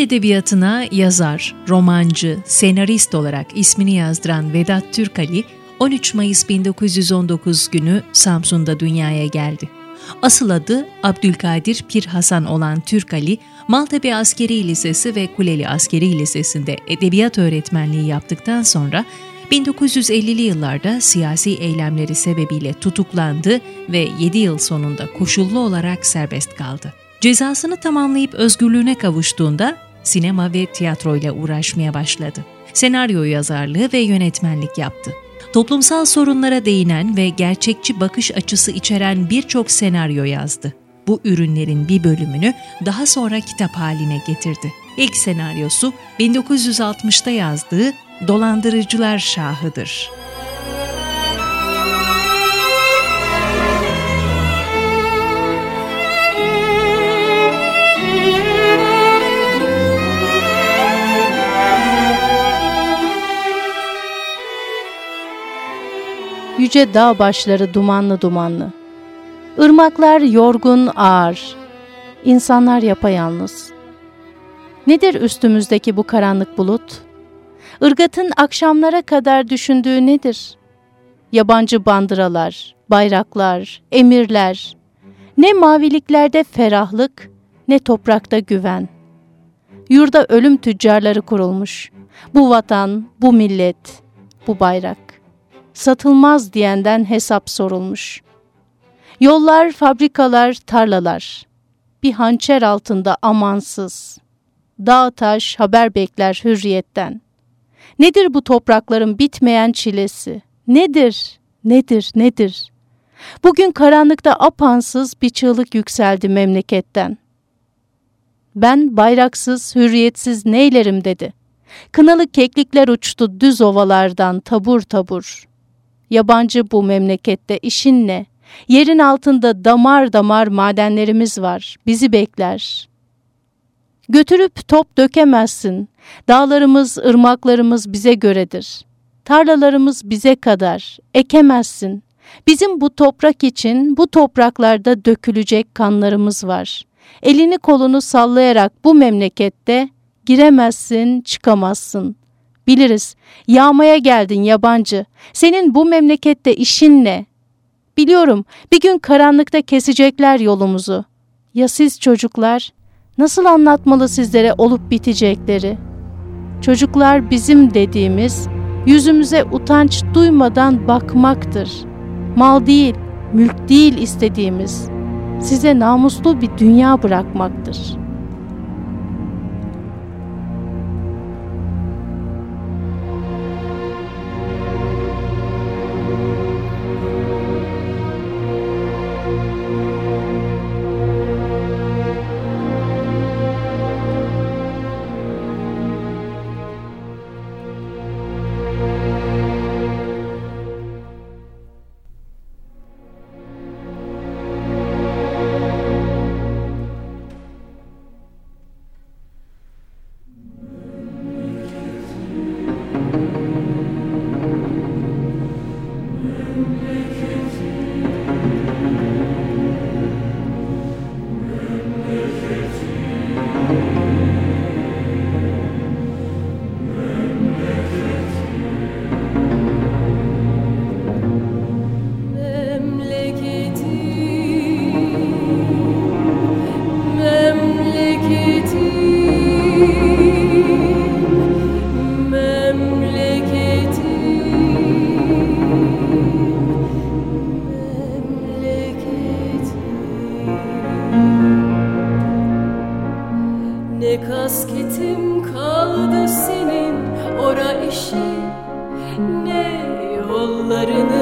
Türk Edebiyatı'na yazar, romancı, senarist olarak ismini yazdıran Vedat Türkali, 13 Mayıs 1919 günü Samsun'da dünyaya geldi. Asıl adı Abdülkadir Pir Hasan olan Türkali, Maltepe Askeri Lisesi ve Kuleli Askeri Lisesi'nde edebiyat öğretmenliği yaptıktan sonra 1950'li yıllarda siyasi eylemleri sebebiyle tutuklandı ve 7 yıl sonunda koşullu olarak serbest kaldı. Cezasını tamamlayıp özgürlüğüne kavuştuğunda sinema ve tiyatroyla uğraşmaya başladı. Senaryo yazarlığı ve yönetmenlik yaptı. Toplumsal sorunlara değinen ve gerçekçi bakış açısı içeren birçok senaryo yazdı. Bu ürünlerin bir bölümünü daha sonra kitap haline getirdi. İlk senaryosu 1960'ta yazdığı Dolandırıcılar Şahı'dır. Yüce dağ başları dumanlı dumanlı. Irmaklar yorgun ağır, insanlar yapayalnız. Nedir üstümüzdeki bu karanlık bulut? Irgat'ın akşamlara kadar düşündüğü nedir? Yabancı bandıralar, bayraklar, emirler. Ne maviliklerde ferahlık, ne toprakta güven. Yurda ölüm tüccarları kurulmuş. Bu vatan, bu millet, bu bayrak satılmaz diyenden hesap sorulmuş. Yollar, fabrikalar, tarlalar. Bir hançer altında amansız. Dağ taş haber bekler hürriyetten. Nedir bu toprakların bitmeyen çilesi? Nedir, nedir, nedir? Bugün karanlıkta apansız bir çığlık yükseldi memleketten. Ben bayraksız, hürriyetsiz neylerim dedi. Kınalı keklikler uçtu düz ovalardan tabur tabur. Yabancı bu memlekette işin ne? Yerin altında damar damar madenlerimiz var. Bizi bekler. Götürüp top dökemezsin. Dağlarımız, ırmaklarımız bize göredir. Tarlalarımız bize kadar. Ekemezsin. Bizim bu toprak için bu topraklarda dökülecek kanlarımız var. Elini kolunu sallayarak bu memlekette giremezsin, çıkamazsın. Biliriz. Yağmaya geldin yabancı. Senin bu memlekette işin ne? Biliyorum bir gün karanlıkta kesecekler yolumuzu. Ya siz çocuklar? Nasıl anlatmalı sizlere olup bitecekleri? Çocuklar bizim dediğimiz yüzümüze utanç duymadan bakmaktır. Mal değil, mülk değil istediğimiz. Size namuslu bir dünya bırakmaktır.'' ateşi ne yollarını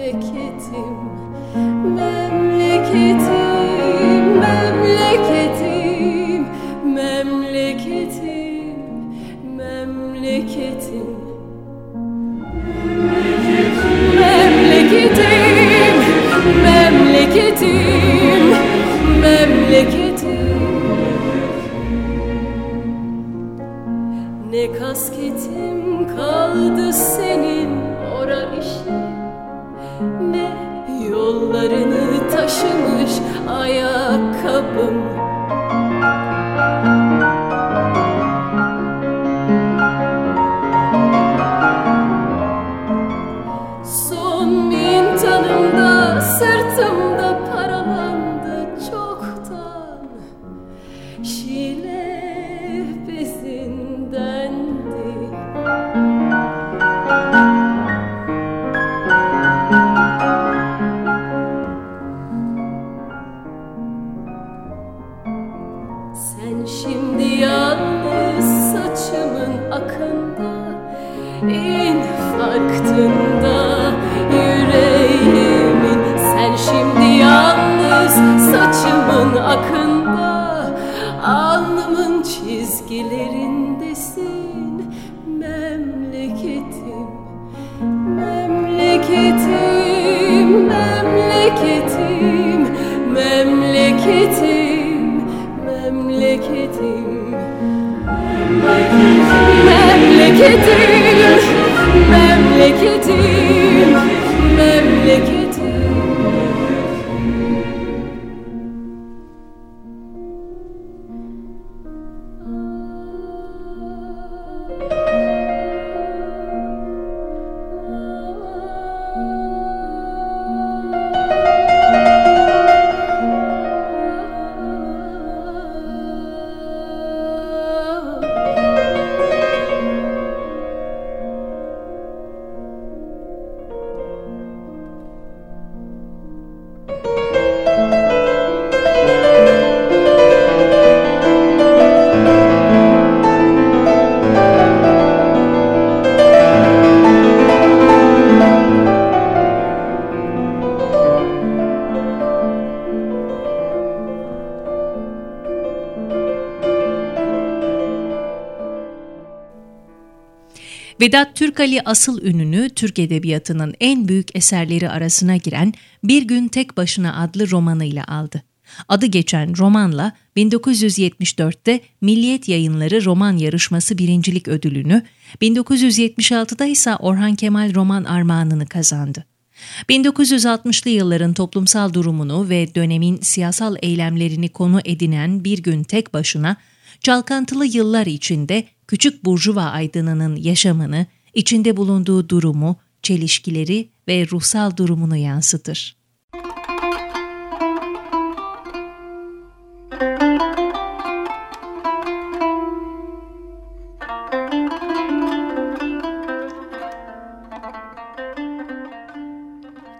memleketim. memleketim. Vedat Türkali asıl ününü Türk Edebiyatı'nın en büyük eserleri arasına giren Bir Gün Tek Başına adlı romanıyla aldı. Adı geçen romanla 1974'te Milliyet Yayınları Roman Yarışması birincilik ödülünü, 1976'da ise Orhan Kemal Roman Armağanını kazandı. 1960'lı yılların toplumsal durumunu ve dönemin siyasal eylemlerini konu edinen Bir Gün Tek Başına, çalkantılı yıllar içinde küçük burjuva aydınının yaşamını, içinde bulunduğu durumu, çelişkileri ve ruhsal durumunu yansıtır.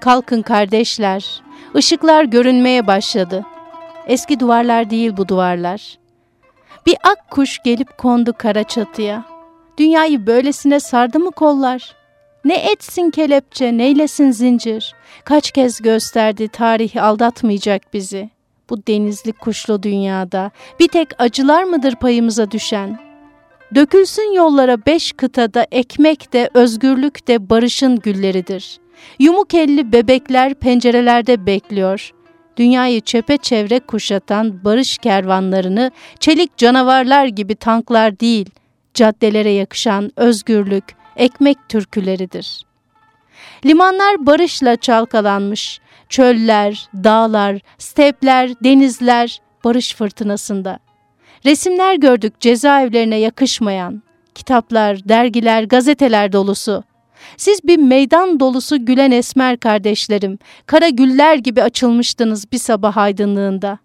Kalkın kardeşler, ışıklar görünmeye başladı. Eski duvarlar değil bu duvarlar. Bir ak kuş gelip kondu kara çatıya. Dünyayı böylesine sardı mı kollar? Ne etsin kelepçe, neylesin zincir? Kaç kez gösterdi tarih aldatmayacak bizi. Bu denizli kuşlu dünyada bir tek acılar mıdır payımıza düşen? Dökülsün yollara beş kıtada ekmek de özgürlük de barışın gülleridir. Yumuk elli bebekler pencerelerde bekliyor. Dünyayı çepeçevre kuşatan barış kervanlarını çelik canavarlar gibi tanklar değil, caddelere yakışan özgürlük, ekmek türküleridir. Limanlar barışla çalkalanmış, çöller, dağlar, stepler, denizler barış fırtınasında. Resimler gördük cezaevlerine yakışmayan, kitaplar, dergiler, gazeteler dolusu. Siz bir meydan dolusu gülen esmer kardeşlerim, kara güller gibi açılmıştınız bir sabah aydınlığında.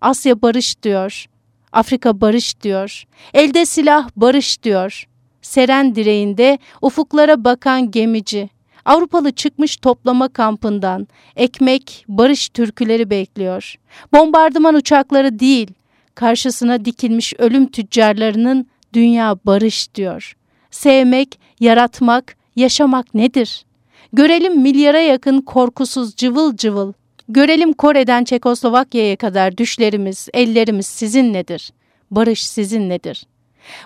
Asya barış diyor, Afrika barış diyor, elde silah barış diyor. Seren direğinde ufuklara bakan gemici, Avrupalı çıkmış toplama kampından, ekmek, barış türküleri bekliyor. Bombardıman uçakları değil, karşısına dikilmiş ölüm tüccarlarının dünya barış diyor. Sevmek, yaratmak, yaşamak nedir? Görelim milyara yakın korkusuz cıvıl cıvıl. Görelim Kore'den Çekoslovakya'ya kadar düşlerimiz, ellerimiz sizin nedir? Barış sizin nedir?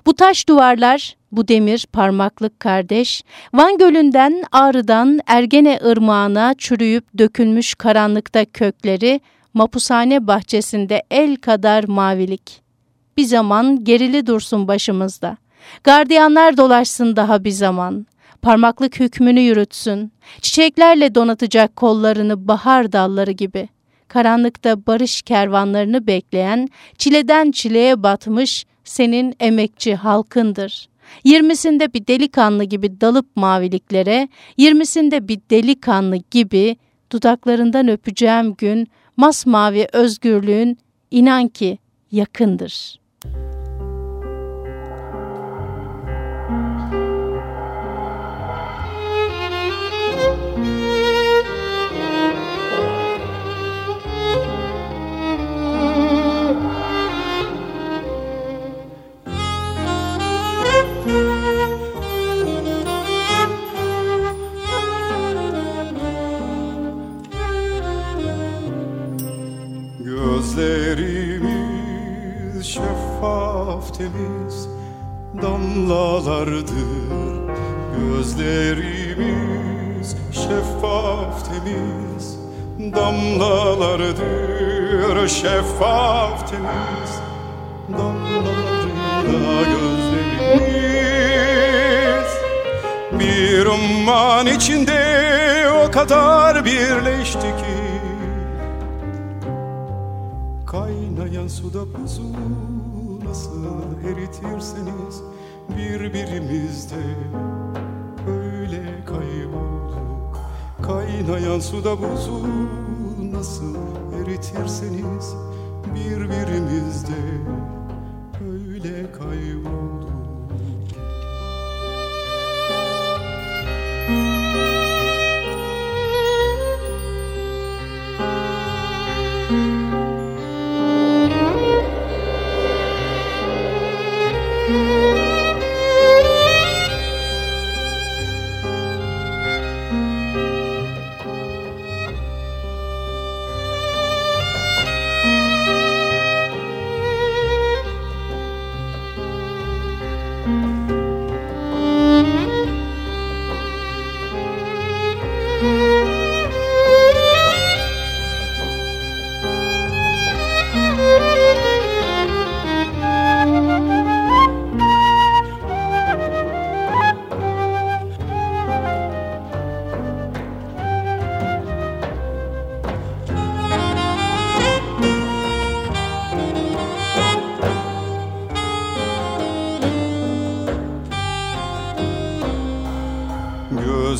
Bu taş duvarlar, bu demir parmaklık kardeş, Van Gölü'nden Ağrı'dan Ergene Irmağı'na çürüyüp dökülmüş karanlıkta kökleri, mapushane bahçesinde el kadar mavilik. Bir zaman gerili dursun başımızda. Gardiyanlar dolaşsın daha bir zaman. Parmaklık hükmünü yürütsün. Çiçeklerle donatacak kollarını bahar dalları gibi. Karanlıkta barış kervanlarını bekleyen, çileden çileye batmış senin emekçi halkındır. Yirmisinde bir delikanlı gibi dalıp maviliklere, yirmisinde bir delikanlı gibi dudaklarından öpeceğim gün masmavi özgürlüğün inan ki yakındır.'' Şeffaf temiz damlalarında gözlerimiz. Bir umman içinde o kadar birleşti ki Kaynayan suda buzul nasıl eritirseniz birbirimizde öyle kaybolduk. Kaynayan suda buzu eritirseniz birbirimizde öyle kaybolduk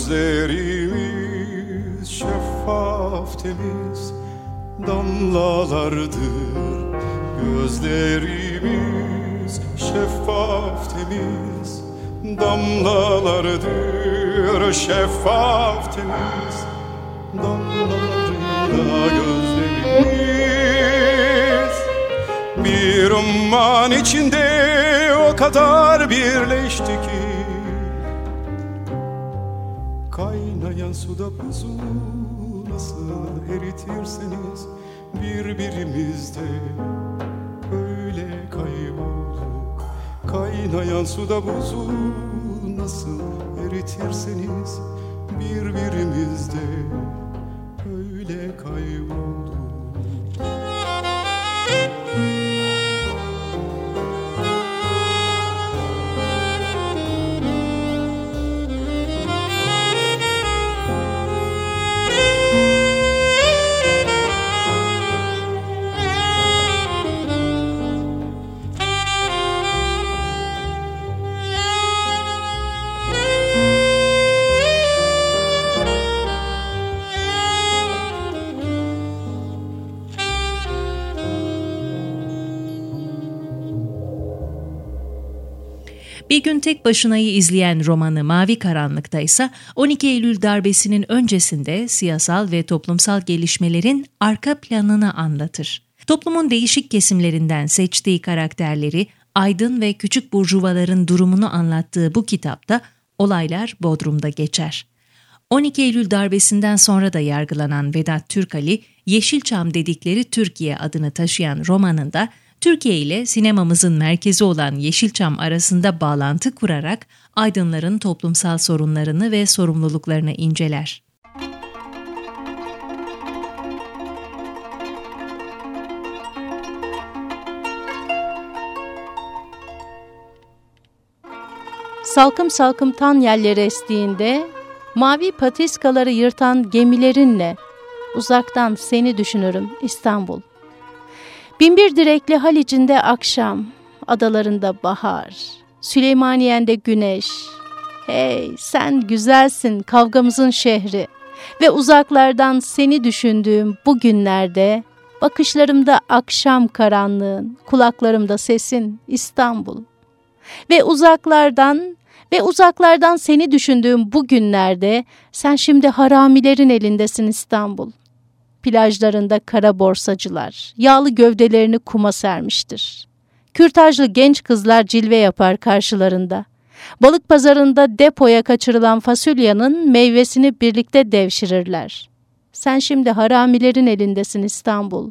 Gözlerimiz şeffaf temiz damlalardır. Gözlerimiz şeffaf temiz damlalardır. Şeffaf temiz damlalarında gözlerimiz Bir umman içinde o kadar birleşti ki Kaynayan suda buzu nasıl eritirseniz Birbirimizde. Öyle kaybolduk Kaynayan suda buzu nasıl eritirseniz Birbirimizde. Öyle kaybolduk gün tek başınayı izleyen romanı Mavi Karanlık'ta ise 12 Eylül darbesinin öncesinde siyasal ve toplumsal gelişmelerin arka planını anlatır. Toplumun değişik kesimlerinden seçtiği karakterleri, aydın ve küçük burjuvaların durumunu anlattığı bu kitapta olaylar Bodrum'da geçer. 12 Eylül darbesinden sonra da yargılanan Vedat Türkali, Yeşilçam dedikleri Türkiye adını taşıyan romanında Türkiye ile sinemamızın merkezi olan Yeşilçam arasında bağlantı kurarak aydınların toplumsal sorunlarını ve sorumluluklarını inceler. Salkım salkım tan yerleri estiğinde, mavi patiskaları yırtan gemilerinle uzaktan seni düşünürüm İstanbul. Binbir direkli Halic'inde akşam, adalarında bahar, Süleymaniye'nde güneş. Hey sen güzelsin kavgamızın şehri ve uzaklardan seni düşündüğüm bu günlerde bakışlarımda akşam karanlığın, kulaklarımda sesin İstanbul. Ve uzaklardan ve uzaklardan seni düşündüğüm bu günlerde sen şimdi haramilerin elindesin İstanbul plajlarında kara borsacılar, yağlı gövdelerini kuma sermiştir. Kürtajlı genç kızlar cilve yapar karşılarında. Balık pazarında depoya kaçırılan fasulyanın meyvesini birlikte devşirirler. Sen şimdi haramilerin elindesin İstanbul.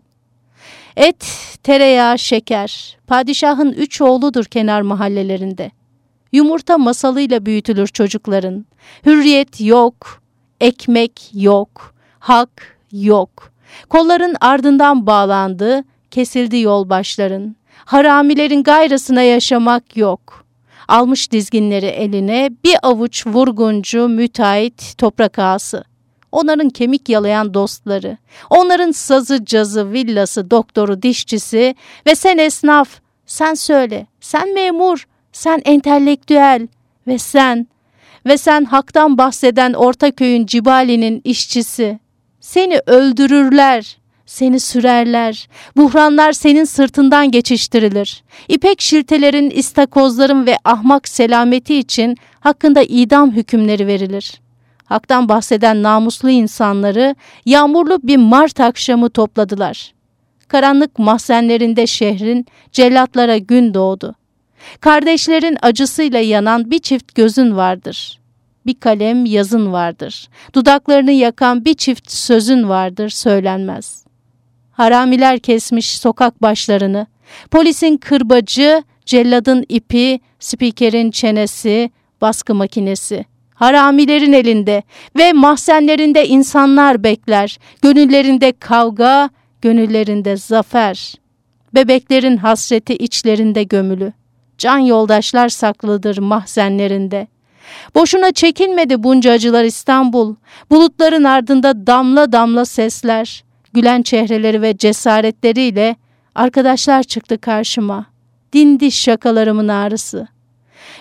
Et, tereyağı, şeker, padişahın üç oğludur kenar mahallelerinde. Yumurta masalıyla büyütülür çocukların. Hürriyet yok, ekmek yok, hak yok. Kolların ardından bağlandı, kesildi yol başların. Haramilerin gayrısına yaşamak yok. Almış dizginleri eline bir avuç vurguncu, müteahhit, toprak ağası. Onların kemik yalayan dostları, onların sazı, cazı, villası, doktoru, dişçisi ve sen esnaf, sen söyle, sen memur, sen entelektüel ve sen, ve sen haktan bahseden Ortaköy'ün Cibali'nin işçisi. Seni öldürürler, seni sürerler. Buhranlar senin sırtından geçiştirilir. İpek şiltelerin, istakozların ve ahmak selameti için hakkında idam hükümleri verilir. Hak'tan bahseden namuslu insanları yağmurlu bir Mart akşamı topladılar. Karanlık mahzenlerinde şehrin cellatlara gün doğdu. Kardeşlerin acısıyla yanan bir çift gözün vardır bir kalem yazın vardır. Dudaklarını yakan bir çift sözün vardır söylenmez. Haramiler kesmiş sokak başlarını. Polisin kırbacı, celladın ipi, spikerin çenesi, baskı makinesi. Haramilerin elinde ve mahzenlerinde insanlar bekler. Gönüllerinde kavga, gönüllerinde zafer. Bebeklerin hasreti içlerinde gömülü. Can yoldaşlar saklıdır mahzenlerinde. Boşuna çekinmedi bunca acılar İstanbul. Bulutların ardında damla damla sesler. Gülen çehreleri ve cesaretleriyle arkadaşlar çıktı karşıma. Dindi şakalarımın ağrısı.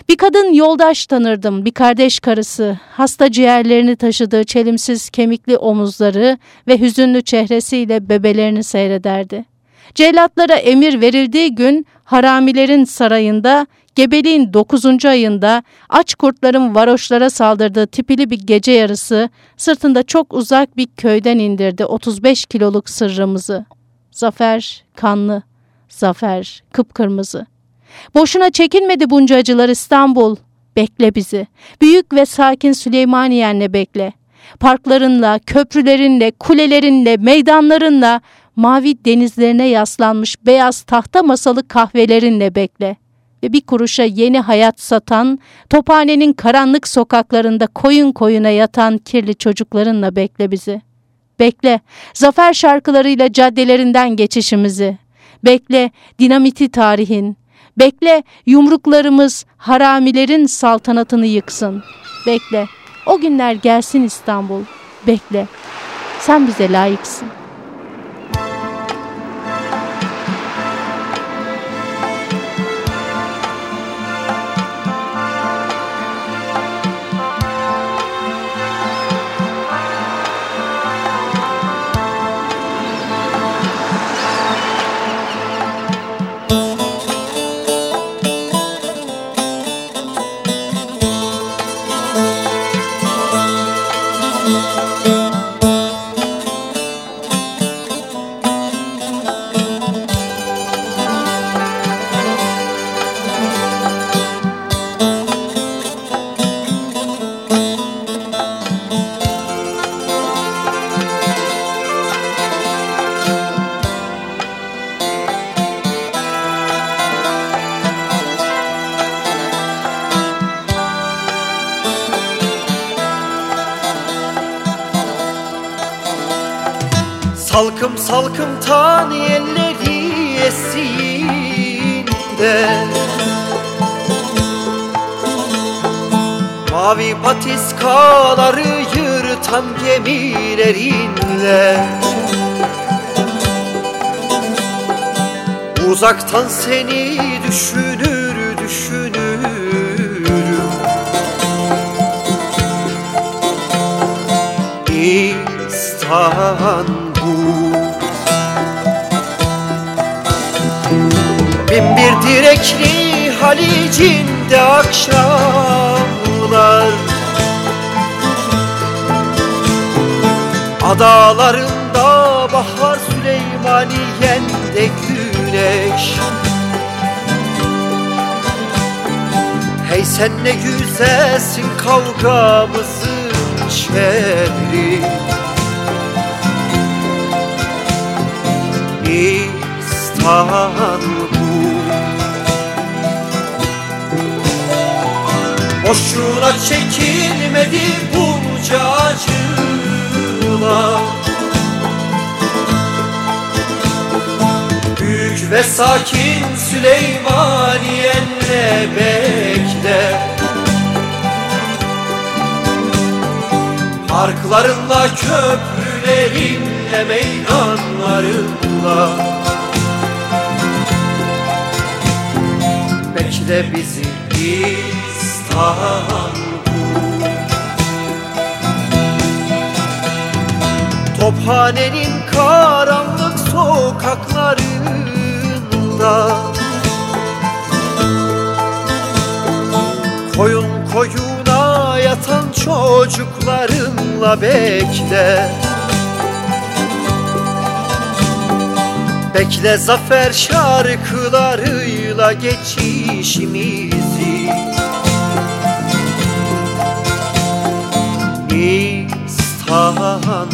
Bir kadın yoldaş tanırdım, bir kardeş karısı, hasta ciğerlerini taşıdığı çelimsiz kemikli omuzları ve hüzünlü çehresiyle bebelerini seyrederdi. Cellatlara emir verildiği gün haramilerin sarayında gebeliğin 9. ayında aç kurtların varoşlara saldırdığı tipili bir gece yarısı sırtında çok uzak bir köyden indirdi 35 kiloluk sırrımızı. Zafer kanlı, zafer kıpkırmızı. Boşuna çekinmedi bunca acılar İstanbul. Bekle bizi. Büyük ve sakin Süleymaniyen'le bekle. Parklarınla, köprülerinle, kulelerinle, meydanlarınla, mavi denizlerine yaslanmış beyaz tahta masalı kahvelerinle bekle ve bir kuruşa yeni hayat satan, tophanenin karanlık sokaklarında koyun koyuna yatan kirli çocuklarınla bekle bizi. Bekle, zafer şarkılarıyla caddelerinden geçişimizi. Bekle, dinamiti tarihin. Bekle, yumruklarımız haramilerin saltanatını yıksın. Bekle, o günler gelsin İstanbul. Bekle, sen bize layıksın.'' Salkım salkım taniyelleri esinde Mavi patiskaları yırtan gemilerinle. Uzaktan seni düşünür düşünürüm İstanbul Bin bir direkli Halic'inde akşamlar. Adalarında bahar Süleymaniye'nde güneş. Hey sen ne güzelsin kavgamızın şerri İstanbul Boşuna çekilmedi bunca acılar. Büyük ve sakin Süleymaniye'nle bekle Parklarınla köprülerinle meydanlarınla Bekle bizi İstanbul. Tophanenin karanlık sokaklarında Koyun koyuna yatan çocuklarınla bekle Bekle zafer şarkılarıyla geçişimizi. İstanbul.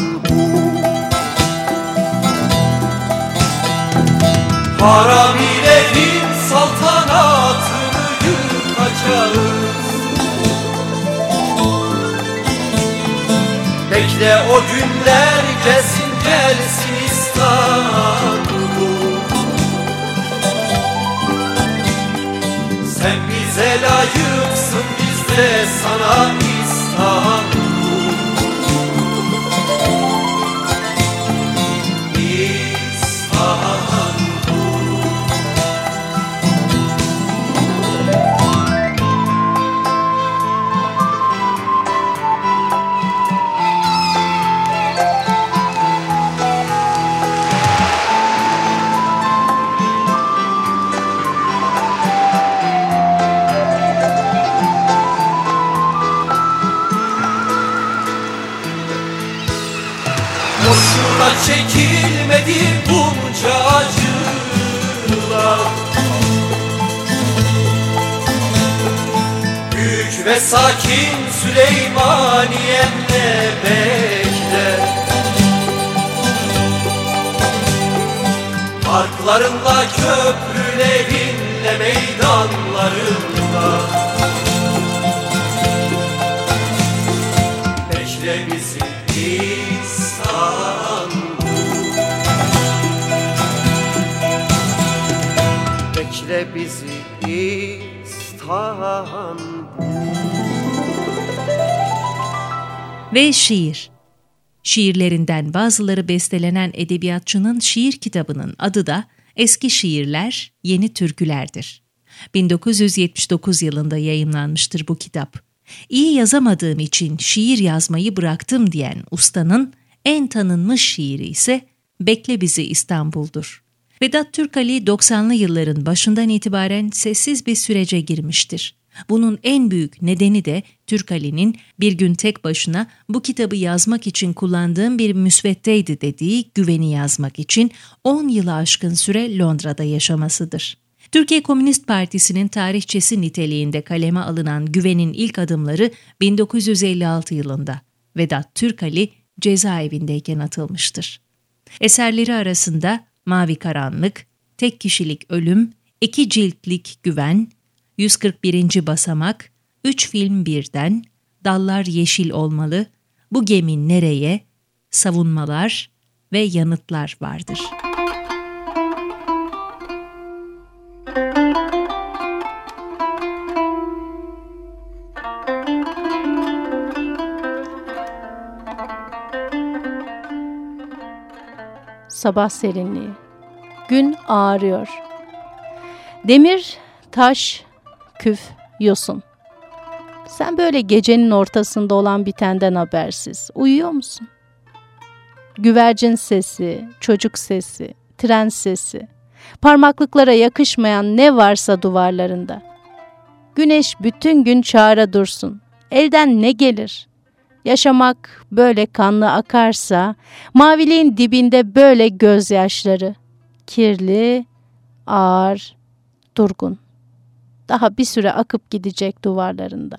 Haramilerin saltanatını yıkacağız. Bekle o günler gelsin gelsin İstanbul bize layıksın biz de sana İstanbul ve sakin Süleymaniye'nle bekle Parklarınla köprülerinle meydanlarında. Bekle bizi İstanbul Bekle bizi İstanbul Ve şiir. Şiirlerinden bazıları bestelenen edebiyatçının şiir kitabının adı da Eski Şiirler, Yeni Türkülerdir. 1979 yılında yayımlanmıştır bu kitap. İyi yazamadığım için şiir yazmayı bıraktım diyen ustanın en tanınmış şiiri ise Bekle Bizi İstanbul'dur. Vedat Türkali 90'lı yılların başından itibaren sessiz bir sürece girmiştir. Bunun en büyük nedeni de Türkali'nin bir gün tek başına bu kitabı yazmak için kullandığım bir müsveddeydi dediği güveni yazmak için 10 yılı aşkın süre Londra'da yaşamasıdır. Türkiye Komünist Partisi'nin tarihçesi niteliğinde kaleme alınan güvenin ilk adımları 1956 yılında Vedat Türkali cezaevindeyken atılmıştır. Eserleri arasında Mavi Karanlık, Tek Kişilik Ölüm, İki Ciltlik Güven, 141. Basamak, Üç Film Birden, Dallar Yeşil Olmalı, Bu Gemi Nereye, Savunmalar, ve yanıtlar vardır. Sabah serinliği. Gün ağarıyor. Demir, taş, küf, yosun. Sen böyle gecenin ortasında olan bitenden habersiz. Uyuyor musun? Güvercin sesi, çocuk sesi, tren sesi, parmaklıklara yakışmayan ne varsa duvarlarında. Güneş bütün gün çağıra dursun. Elden ne gelir? Yaşamak böyle kanlı akarsa, maviliğin dibinde böyle gözyaşları. Kirli, ağır, durgun. Daha bir süre akıp gidecek duvarlarında.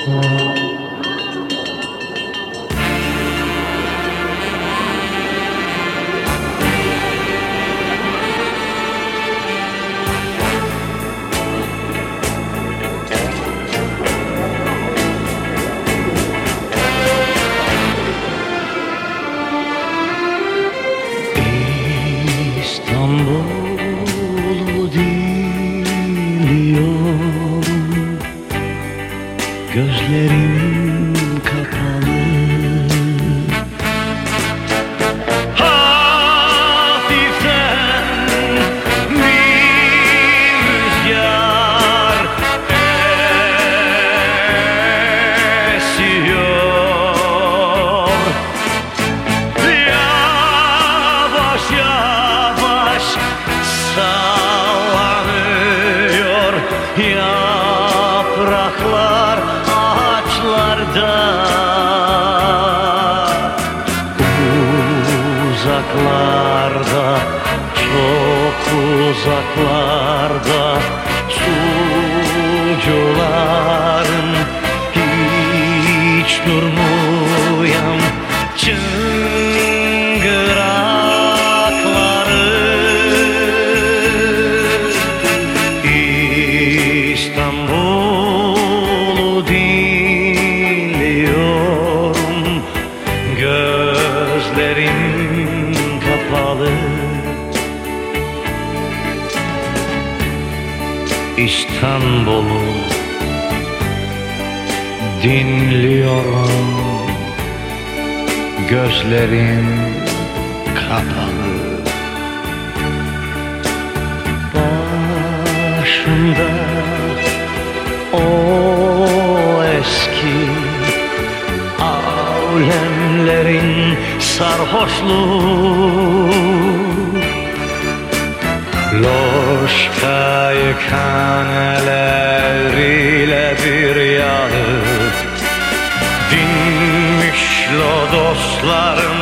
İstanbul'u Uzaklarda çok uzaklarda sucuların hiç durmuyan dinliyorum. Gözlerim kapalı. Başımda o eski Alemlerin sarhoşluğu. Loş kayıkan elleriyle blood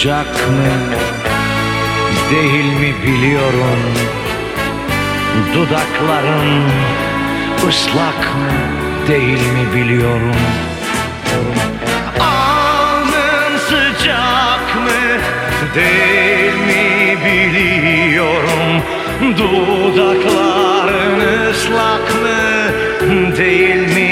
sıcak mı? Değil mi biliyorum. Dudakların ıslak mı? Değil mi biliyorum. Alnın sıcak mı? Değil mi biliyorum. Dudakların ıslak mı? Değil mi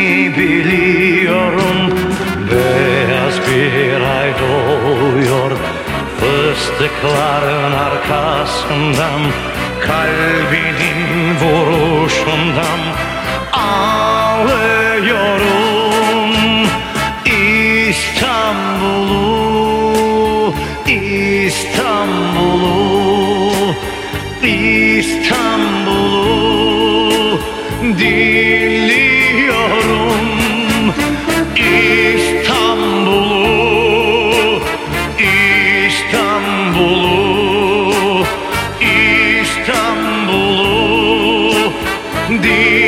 Fıstıkların arkasından Kalbinin vuruşundan indeed.